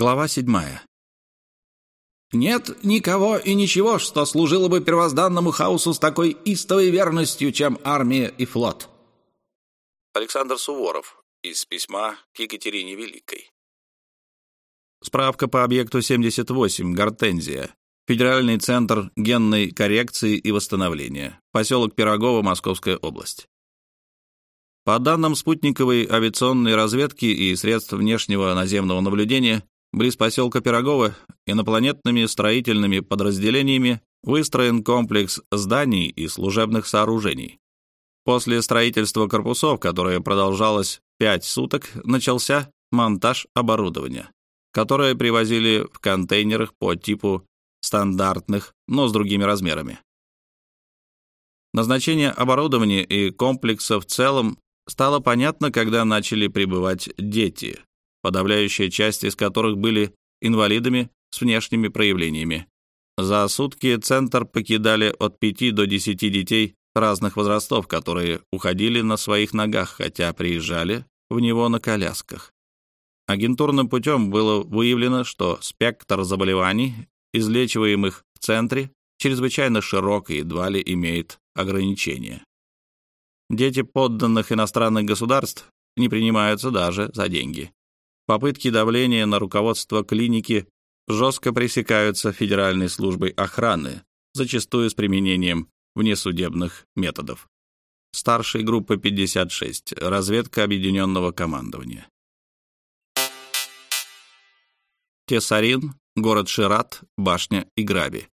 Глава седьмая. Нет никого и ничего, что служило бы первозданному хаосу с такой истовой верностью, чем армия и флот. Александр Суворов из письма к Екатерине Великой. Справка по объекту 78, Гортензия. Федеральный центр генной коррекции и восстановления. Поселок Пирогово, Московская область. По данным спутниковой авиационной разведки и средств внешнего наземного наблюдения, близ поселка Пирогово инопланетными строительными подразделениями выстроен комплекс зданий и служебных сооружений. После строительства корпусов, которое продолжалось пять суток, начался монтаж оборудования, которое привозили в контейнерах по типу стандартных, но с другими размерами. Назначение оборудования и комплекса в целом стало понятно, когда начали прибывать дети, подавляющая часть из которых были инвалидами с внешними проявлениями. За сутки центр покидали от 5 до 10 детей разных возрастов, которые уходили на своих ногах, хотя приезжали в него на колясках. Агентурным путем было выявлено, что спектр заболеваний, излечиваемых в центре, чрезвычайно широк и едва ли имеет ограничения. Дети подданных иностранных государств не принимаются даже за деньги. Попытки давления на руководство клиники жестко пресекаются Федеральной службой охраны, зачастую с применением внесудебных методов. Старшая группа 56. Разведка объединенного командования. Тесарин, город Шират, башня Играби.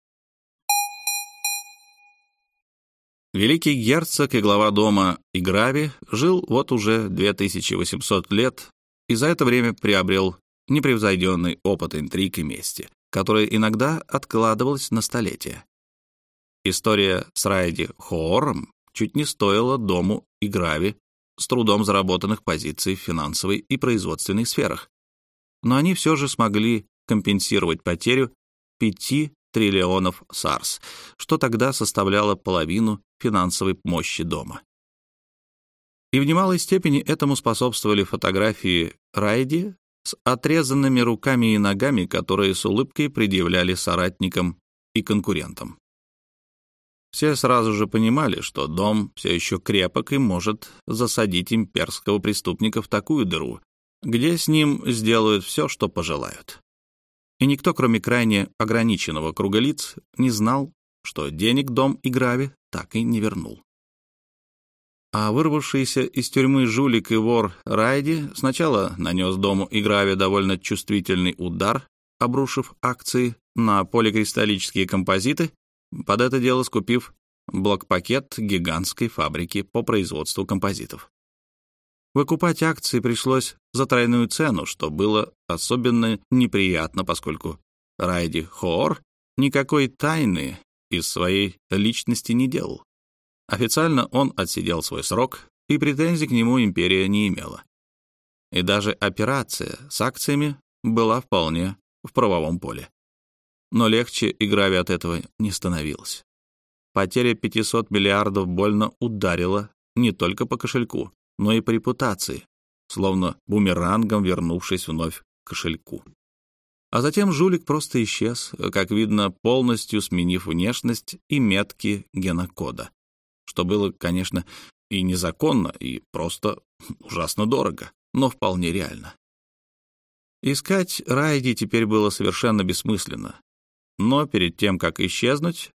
Великий герцог и глава дома Играви жил вот уже 2800 лет и за это время приобрел непревзойденный опыт интриг и мести, который иногда откладывалось на столетия. История с Райди Хоором чуть не стоила дому Играви с трудом заработанных позиций в финансовой и производственной сферах. Но они все же смогли компенсировать потерю пяти триллионов САРС, что тогда составляло половину финансовой мощи дома. И в немалой степени этому способствовали фотографии Райди с отрезанными руками и ногами, которые с улыбкой предъявляли соратникам и конкурентам. Все сразу же понимали, что дом все еще крепок и может засадить имперского преступника в такую дыру, где с ним сделают все, что пожелают и никто, кроме крайне ограниченного круга лиц, не знал, что денег дом и Грави так и не вернул. А вырвавшийся из тюрьмы жулик и вор Райди сначала нанес дому и Грави довольно чувствительный удар, обрушив акции на поликристаллические композиты, под это дело скупив блокпакет гигантской фабрики по производству композитов. Выкупать акции пришлось за тройную цену, что было особенно неприятно, поскольку Райди Хоор никакой тайны из своей личности не делал. Официально он отсидел свой срок, и претензий к нему империя не имела. И даже операция с акциями была вполне в правовом поле. Но легче и Грави от этого не становилось. Потеря 500 миллиардов больно ударила не только по кошельку, но и по репутации, словно бумерангом вернувшись вновь к кошельку. А затем жулик просто исчез, как видно, полностью сменив внешность и метки генокода, что было, конечно, и незаконно, и просто ужасно дорого, но вполне реально. Искать Райди теперь было совершенно бессмысленно, но перед тем, как исчезнуть,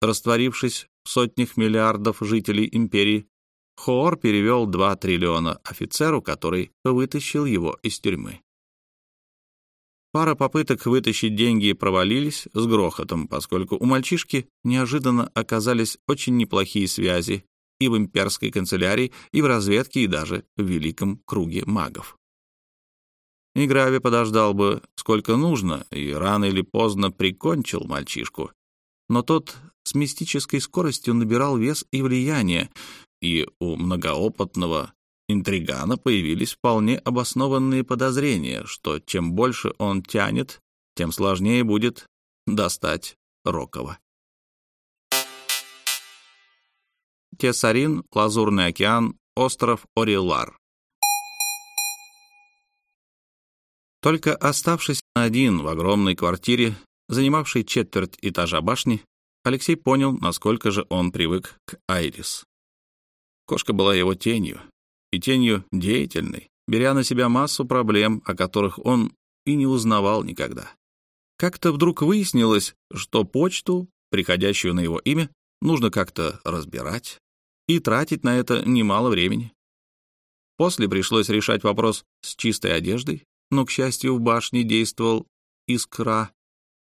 растворившись в сотнях миллиардов жителей империи, Хоор перевел 2 триллиона офицеру, который вытащил его из тюрьмы. Пара попыток вытащить деньги провалились с грохотом, поскольку у мальчишки неожиданно оказались очень неплохие связи и в имперской канцелярии, и в разведке, и даже в великом круге магов. Играви подождал бы сколько нужно и рано или поздно прикончил мальчишку, но тот с мистической скоростью набирал вес и влияние, и у многоопытного интригана появились вполне обоснованные подозрения, что чем больше он тянет, тем сложнее будет достать Рокова. Тесарин, Лазурный океан, остров Орилар. Только оставшись один в огромной квартире, занимавшей четверть этажа башни, Алексей понял, насколько же он привык к Айрис. Кошка была его тенью, и тенью деятельной, беря на себя массу проблем, о которых он и не узнавал никогда. Как-то вдруг выяснилось, что почту, приходящую на его имя, нужно как-то разбирать и тратить на это немало времени. После пришлось решать вопрос с чистой одеждой, но, к счастью, в башне действовал искра,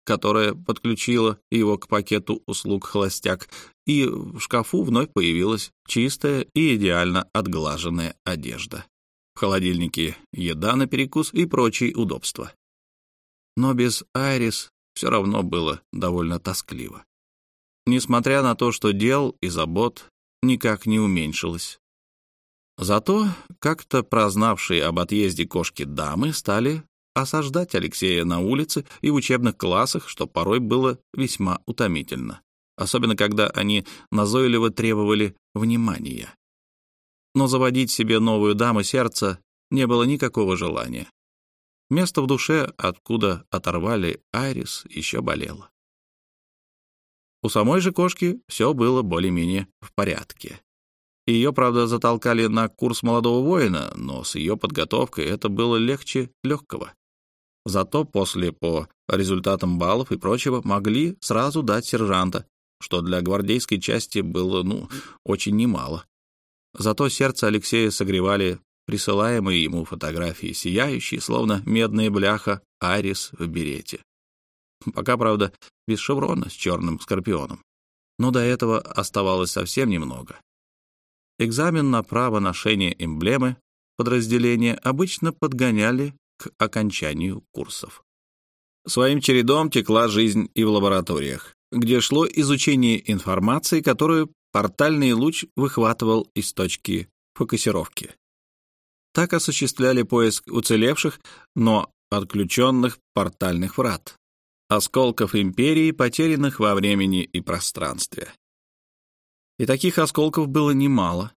которая подключила его к пакету услуг холостяк, и в шкафу вновь появилась чистая и идеально отглаженная одежда. В холодильнике еда на перекус и прочие удобства. Но без Айрис все равно было довольно тоскливо. Несмотря на то, что дел и забот никак не уменьшилось. Зато как-то прознавшие об отъезде кошки дамы стали осаждать Алексея на улице и в учебных классах, что порой было весьма утомительно, особенно когда они назойливо требовали внимания. Но заводить себе новую даму сердца не было никакого желания. Место в душе, откуда оторвали Айрис, еще болело. У самой же кошки все было более-менее в порядке. Ее, правда, затолкали на курс молодого воина, но с ее подготовкой это было легче легкого. Зато после, по результатам баллов и прочего, могли сразу дать сержанта, что для гвардейской части было, ну, очень немало. Зато сердце Алексея согревали присылаемые ему фотографии, сияющие, словно медная бляха, Арис в берете. Пока, правда, без шеврона с черным скорпионом. Но до этого оставалось совсем немного. Экзамен на право ношения эмблемы подразделения обычно подгоняли к окончанию курсов. Своим чередом текла жизнь и в лабораториях, где шло изучение информации, которую портальный луч выхватывал из точки фокусировки. Так осуществляли поиск уцелевших, но отключенных портальных врат, осколков империи, потерянных во времени и пространстве. И таких осколков было немало.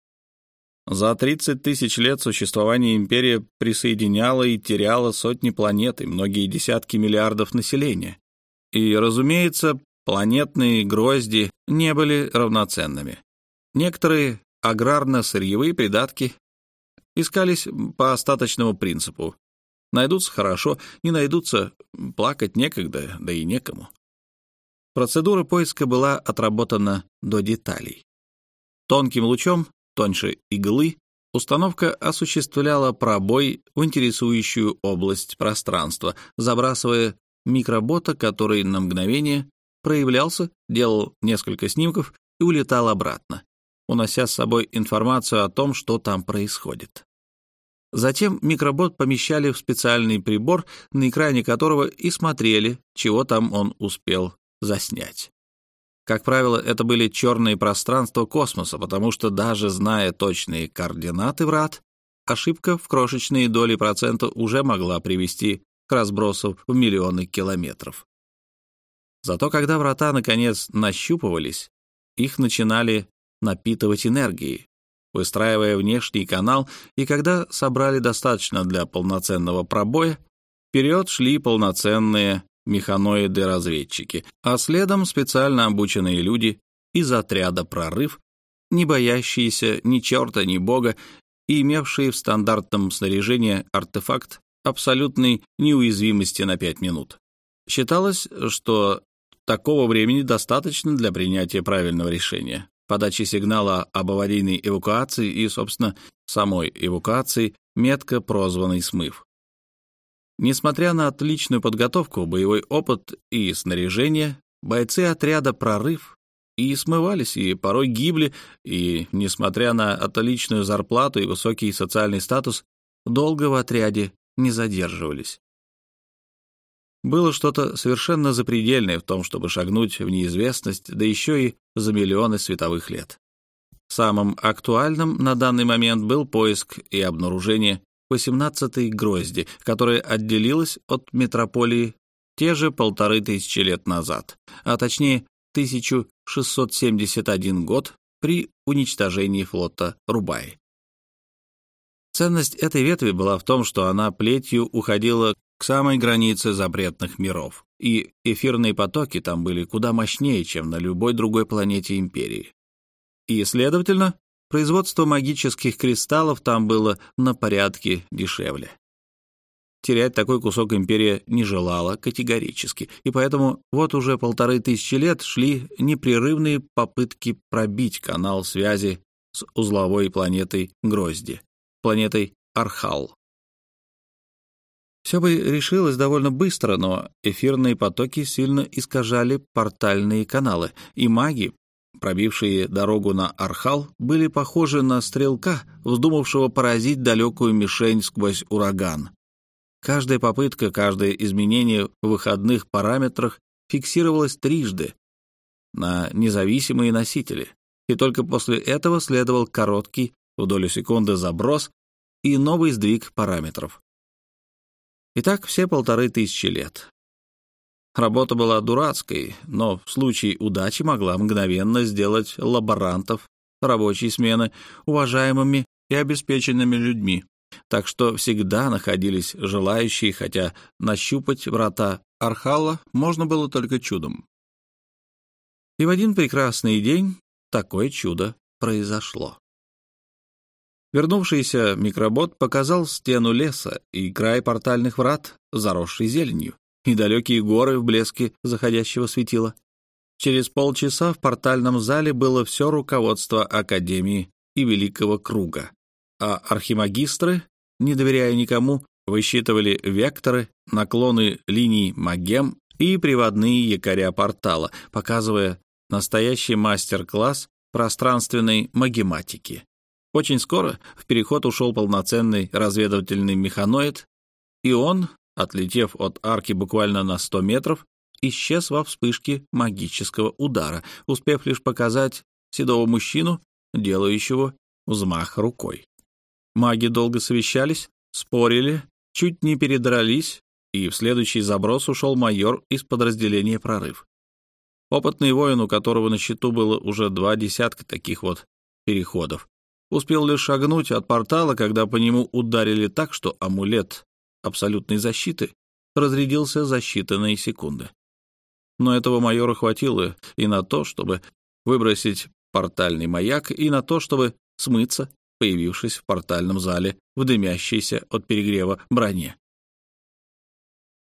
За 30 тысяч лет существования империя присоединяла и теряла сотни планет и многие десятки миллиардов населения. И, разумеется, планетные грозди не были равноценными. Некоторые аграрно-сырьевые придатки искались по остаточному принципу. Найдутся хорошо, не найдутся плакать некогда, да и некому. Процедура поиска была отработана до деталей. Тонким лучом тоньше иглы, установка осуществляла пробой в интересующую область пространства, забрасывая микробота, который на мгновение проявлялся, делал несколько снимков и улетал обратно, унося с собой информацию о том, что там происходит. Затем микробот помещали в специальный прибор, на экране которого и смотрели, чего там он успел заснять. Как правило, это были черные пространства космоса, потому что даже зная точные координаты врат, ошибка в крошечные доли процента уже могла привести к разбросу в миллионы километров. Зато когда врата наконец нащупывались, их начинали напитывать энергией, выстраивая внешний канал, и когда собрали достаточно для полноценного пробоя, вперед шли полноценные механоиды-разведчики, а следом специально обученные люди из отряда «Прорыв», не боящиеся ни черта, ни бога и имевшие в стандартном снаряжении артефакт абсолютной неуязвимости на 5 минут. Считалось, что такого времени достаточно для принятия правильного решения, подачи сигнала об аварийной эвакуации и, собственно, самой эвакуации, метко прозванный смыв. Несмотря на отличную подготовку, боевой опыт и снаряжение, бойцы отряда «Прорыв» и смывались, и порой гибли, и, несмотря на отличную зарплату и высокий социальный статус, долго в отряде не задерживались. Было что-то совершенно запредельное в том, чтобы шагнуть в неизвестность, да еще и за миллионы световых лет. Самым актуальным на данный момент был поиск и обнаружение 18-й грозди, которая отделилась от метрополии те же полторы тысячи лет назад, а точнее 1671 год при уничтожении флота Рубай. Ценность этой ветви была в том, что она плетью уходила к самой границе запретных миров, и эфирные потоки там были куда мощнее, чем на любой другой планете Империи. И, следовательно, производство магических кристаллов там было на порядке дешевле. Терять такой кусок империя не желала категорически, и поэтому вот уже полторы тысячи лет шли непрерывные попытки пробить канал связи с узловой планетой Грозди, планетой Архал. Все бы решилось довольно быстро, но эфирные потоки сильно искажали портальные каналы, и маги, пробившие дорогу на Архал, были похожи на стрелка, вздумавшего поразить далекую мишень сквозь ураган. Каждая попытка, каждое изменение в выходных параметрах фиксировалось трижды на независимые носители, и только после этого следовал короткий, в долю секунды заброс и новый сдвиг параметров. И так все полторы тысячи лет. Работа была дурацкой, но в случае удачи могла мгновенно сделать лаборантов рабочей смены уважаемыми и обеспеченными людьми. Так что всегда находились желающие, хотя нащупать врата Архала можно было только чудом. И в один прекрасный день такое чудо произошло. Вернувшийся микробот показал стену леса и край портальных врат, заросший зеленью, и далекие горы в блеске заходящего светила. Через полчаса в портальном зале было все руководство Академии и Великого Круга, а архимагистры, не доверяя никому, высчитывали векторы, наклоны линий магем и приводные якоря портала, показывая настоящий мастер-класс пространственной магематики. Очень скоро в переход ушел полноценный разведывательный механоид, и он, отлетев от арки буквально на 100 метров, исчез во вспышке магического удара, успев лишь показать седого мужчину, делающего взмах рукой. Маги долго совещались, спорили, чуть не передрались, и в следующий заброс ушел майор из подразделения «Прорыв». Опытный воин, у которого на счету было уже два десятка таких вот переходов, Успел лишь шагнуть от портала, когда по нему ударили так, что амулет абсолютной защиты разрядился за считанные секунды. Но этого майора хватило и на то, чтобы выбросить портальный маяк, и на то, чтобы смыться, появившись в портальном зале в дымящейся от перегрева броне.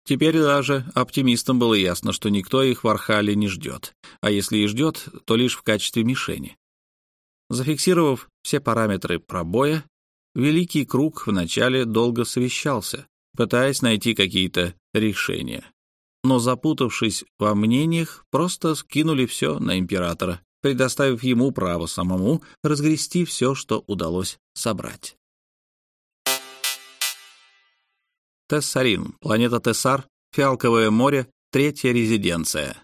Теперь даже оптимистам было ясно, что никто их в Архале не ждет, а если и ждет, то лишь в качестве мишени. Зафиксировав все параметры пробоя, Великий Круг вначале долго совещался, пытаясь найти какие-то решения. Но запутавшись во мнениях, просто скинули все на императора, предоставив ему право самому разгрести все, что удалось собрать. Тессарин, планета Тессар, Фиалковое море, третья резиденция.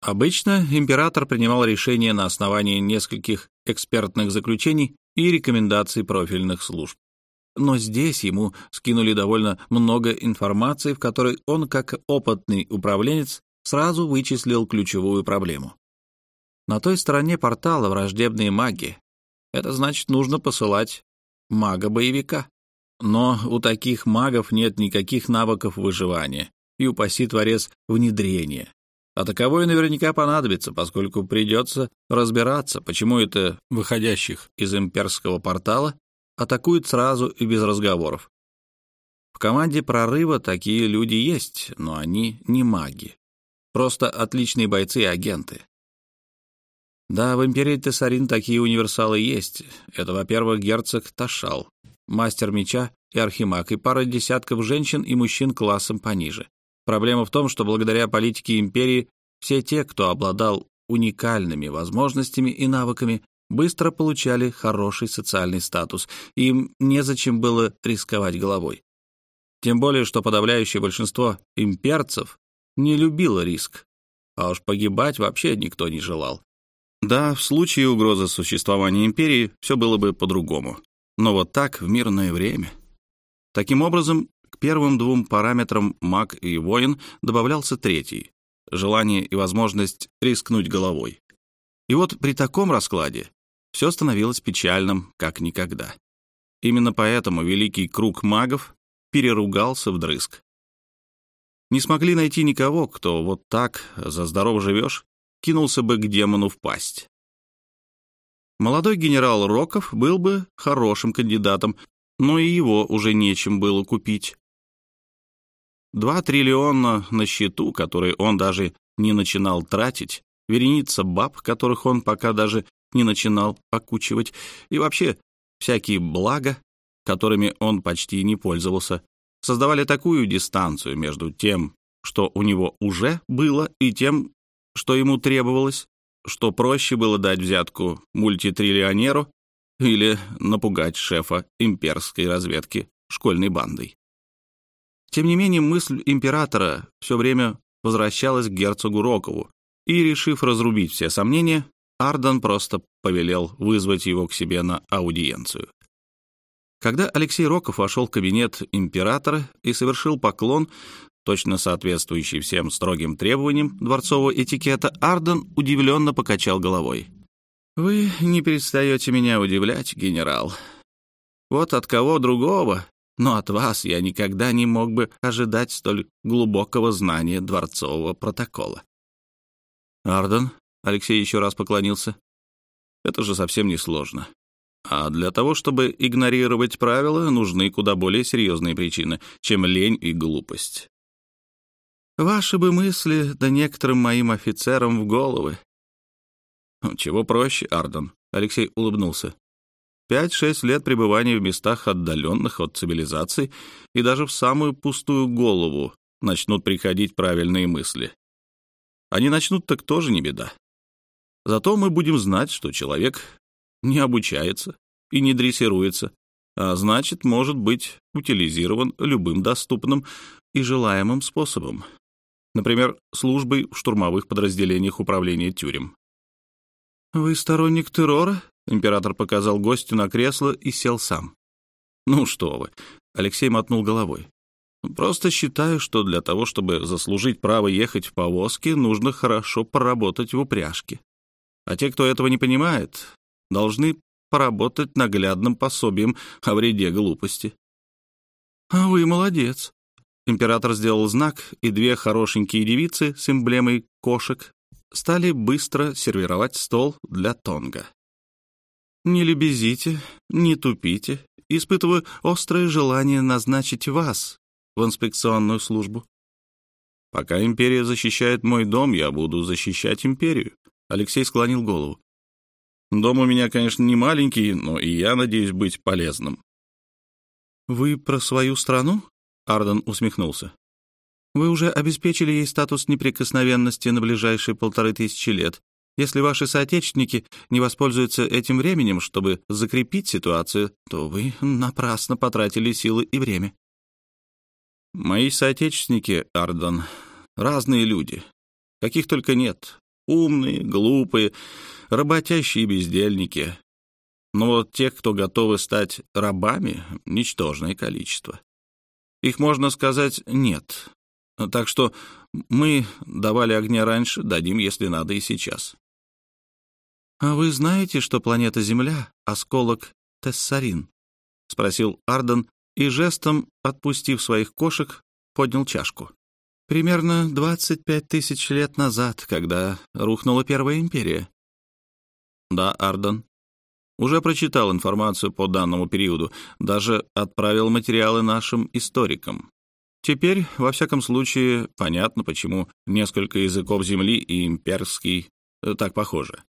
Обычно император принимал решения на основании нескольких экспертных заключений и рекомендаций профильных служб. Но здесь ему скинули довольно много информации, в которой он, как опытный управленец, сразу вычислил ключевую проблему. На той стороне портала враждебные маги. Это значит, нужно посылать мага-боевика. Но у таких магов нет никаких навыков выживания, и упаси творец внедрения. А таковой наверняка понадобится, поскольку придется разбираться, почему это выходящих из имперского портала атакуют сразу и без разговоров. В команде прорыва такие люди есть, но они не маги. Просто отличные бойцы и агенты. Да, в империи Тессарин такие универсалы есть. Это, во-первых, герцог Ташал, мастер меча и архимаг, и пара десятков женщин и мужчин классом пониже. Проблема в том, что благодаря политике империи все те, кто обладал уникальными возможностями и навыками, быстро получали хороший социальный статус, им незачем было рисковать головой. Тем более, что подавляющее большинство имперцев не любило риск, а уж погибать вообще никто не желал. Да, в случае угрозы существования империи все было бы по-другому. Но вот так, в мирное время. Таким образом, к первым двум параметрам маг и воин добавлялся третий — желание и возможность рискнуть головой. И вот при таком раскладе все становилось печальным, как никогда. Именно поэтому великий круг магов переругался вдрызг. Не смогли найти никого, кто вот так, за здорово живешь, кинулся бы к демону в пасть. Молодой генерал Роков был бы хорошим кандидатом, но и его уже нечем было купить. Два триллиона на счету, которые он даже не начинал тратить, вереница баб, которых он пока даже не начинал окучивать, и вообще всякие блага, которыми он почти не пользовался, создавали такую дистанцию между тем, что у него уже было, и тем, что ему требовалось, что проще было дать взятку мультитриллионеру или напугать шефа имперской разведки школьной бандой. Тем не менее, мысль императора все время возвращалась к герцогу Рокову, и, решив разрубить все сомнения, Арден просто повелел вызвать его к себе на аудиенцию. Когда Алексей Роков вошел в кабинет императора и совершил поклон, точно соответствующий всем строгим требованиям дворцового этикета, Арден удивленно покачал головой. «Вы не перестаете меня удивлять, генерал. Вот от кого другого, но от вас я никогда не мог бы ожидать столь глубокого знания дворцового протокола». «Арден», — Алексей еще раз поклонился, — «это же совсем не сложно. А для того, чтобы игнорировать правила, нужны куда более серьезные причины, чем лень и глупость. Ваши бы мысли, да некоторым моим офицерам в головы. Чего проще, Арден, Алексей улыбнулся. Пять-шесть лет пребывания в местах, отдаленных от цивилизации, и даже в самую пустую голову начнут приходить правильные мысли. Они начнут, так тоже не беда. Зато мы будем знать, что человек не обучается и не дрессируется, а значит, может быть утилизирован любым доступным и желаемым способом. Например, службой в штурмовых подразделениях управления тюрем. «Вы сторонник террора?» — император показал гостю на кресло и сел сам. «Ну что вы!» — Алексей мотнул головой. «Просто считаю, что для того, чтобы заслужить право ехать в повозке, нужно хорошо поработать в упряжке. А те, кто этого не понимает, должны поработать наглядным пособием о вреде глупости». «А вы молодец», Император сделал знак, и две хорошенькие девицы с эмблемой кошек стали быстро сервировать стол для Тонга. «Не лебезите, не тупите. Испытываю острое желание назначить вас в инспекционную службу. Пока империя защищает мой дом, я буду защищать империю». Алексей склонил голову. «Дом у меня, конечно, не маленький, но и я надеюсь быть полезным». «Вы про свою страну?» Арден усмехнулся. «Вы уже обеспечили ей статус неприкосновенности на ближайшие полторы тысячи лет. Если ваши соотечественники не воспользуются этим временем, чтобы закрепить ситуацию, то вы напрасно потратили силы и время». «Мои соотечественники, Арден, разные люди. Каких только нет. Умные, глупые, работящие бездельники. Но вот тех, кто готовы стать рабами, — ничтожное количество. Их, можно сказать, нет. Так что мы давали огня раньше, дадим, если надо, и сейчас. «А вы знаете, что планета Земля — осколок Тессарин?» — спросил Арден и жестом, отпустив своих кошек, поднял чашку. «Примерно 25 тысяч лет назад, когда рухнула Первая Империя». «Да, Арден», уже прочитал информацию по данному периоду, даже отправил материалы нашим историкам. Теперь, во всяком случае, понятно, почему несколько языков Земли и имперский э, так похожи.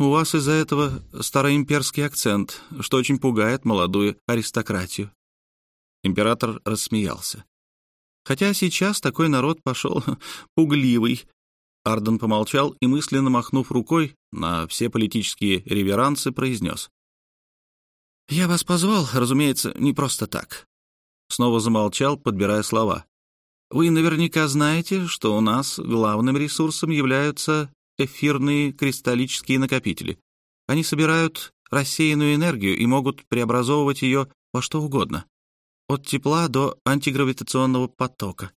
У вас из-за этого староимперский акцент, что очень пугает молодую аристократию. Император рассмеялся. Хотя сейчас такой народ пошел пугливый, Арден помолчал и, мысленно махнув рукой на все политические реверансы, произнес. «Я вас позвал, разумеется, не просто так». Снова замолчал, подбирая слова. «Вы наверняка знаете, что у нас главным ресурсом являются эфирные кристаллические накопители. Они собирают рассеянную энергию и могут преобразовывать ее во что угодно, от тепла до антигравитационного потока.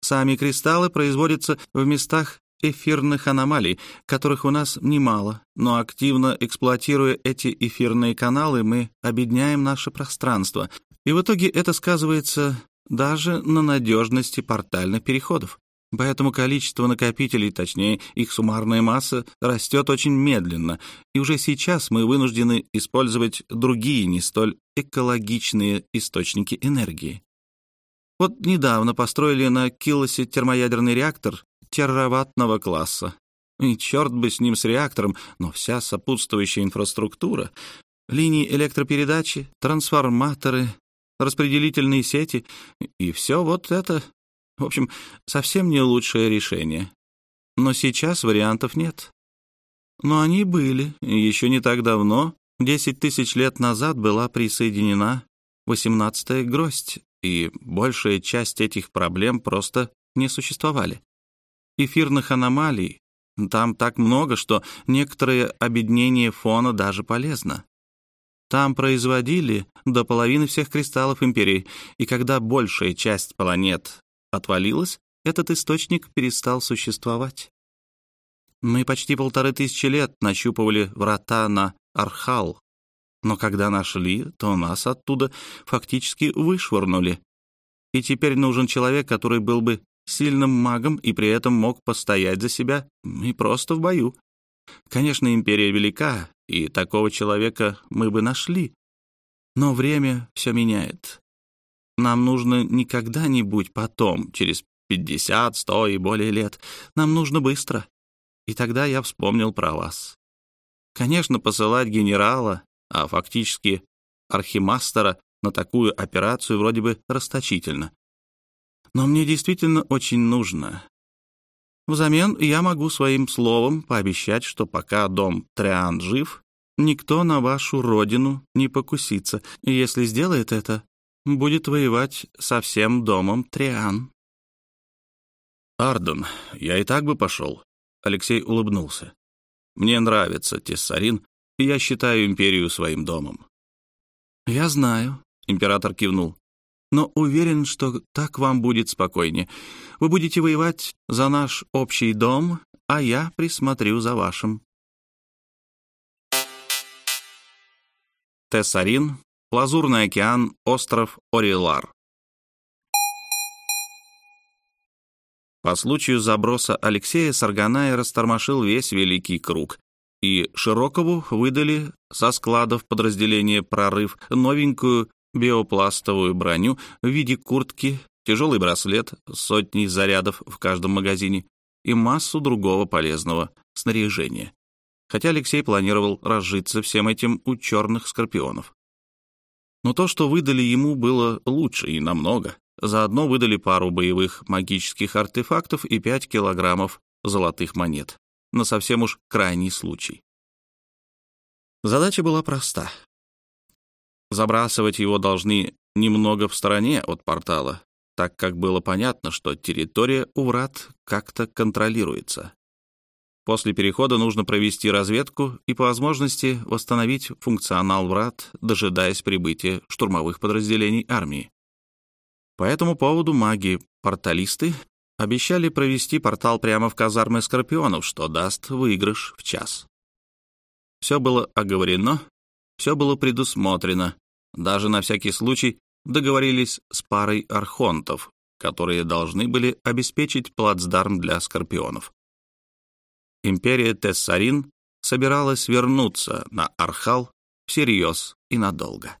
Сами кристаллы производятся в местах эфирных аномалий, которых у нас немало, но активно эксплуатируя эти эфирные каналы, мы обедняем наше пространство, и в итоге это сказывается даже на надежности портальных переходов. Поэтому количество накопителей, точнее их суммарная масса, растет очень медленно, и уже сейчас мы вынуждены использовать другие, не столь экологичные источники энергии. Вот недавно построили на Киллосе термоядерный реактор тераваттного класса. И черт бы с ним, с реактором, но вся сопутствующая инфраструктура, линии электропередачи, трансформаторы, распределительные сети и все вот это в общем, совсем не лучшее решение. Но сейчас вариантов нет. Но они были. Еще не так давно, 10 тысяч лет назад, была присоединена 18-я гроздь, и большая часть этих проблем просто не существовали. Эфирных аномалий там так много, что некоторое объединение фона даже полезно. Там производили до половины всех кристаллов Империи, и когда большая часть планет отвалилась, этот источник перестал существовать. Мы почти полторы тысячи лет нащупывали врата на Архал, но когда нашли, то нас оттуда фактически вышвырнули. И теперь нужен человек, который был бы сильным магом и при этом мог постоять за себя и просто в бою. Конечно, империя велика, и такого человека мы бы нашли. Но время все меняет. Нам нужно не когда-нибудь потом, через пятьдесят, сто и более лет. Нам нужно быстро. И тогда я вспомнил про вас. Конечно, посылать генерала, а фактически архимастера, на такую операцию вроде бы расточительно. Но мне действительно очень нужно. Взамен я могу своим словом пообещать, что пока дом Триан жив, никто на вашу родину не покусится, если сделает это, будет воевать со всем домом Триан. «Арден, я и так бы пошел», — Алексей улыбнулся. «Мне нравится Тессарин, и я считаю империю своим домом». «Я знаю», — император кивнул. «Но уверен, что так вам будет спокойнее. Вы будете воевать за наш общий дом, а я присмотрю за вашим». Тессарин, Лазурный океан, остров Орилар. По случаю заброса Алексея Сарганая растормошил весь Великий Круг, и Широкову выдали со складов подразделения «Прорыв» новенькую биопластовую броню в виде куртки, тяжелый браслет с сотней зарядов в каждом магазине и массу другого полезного снаряжения. Хотя Алексей планировал разжиться всем этим у черных скорпионов. Но то, что выдали ему, было лучше и намного. Заодно выдали пару боевых магических артефактов и пять килограммов золотых монет. На совсем уж крайний случай. Задача была проста. Забрасывать его должны немного в стороне от портала, так как было понятно, что территория у врат как-то контролируется. После перехода нужно провести разведку и по возможности восстановить функционал врат, дожидаясь прибытия штурмовых подразделений армии. По этому поводу маги-порталисты обещали провести портал прямо в казармы Скорпионов, что даст выигрыш в час. Все было оговорено, все было предусмотрено, даже на всякий случай договорились с парой архонтов, которые должны были обеспечить плацдарм для Скорпионов империя Тессарин собиралась вернуться на Архал всерьез и надолго.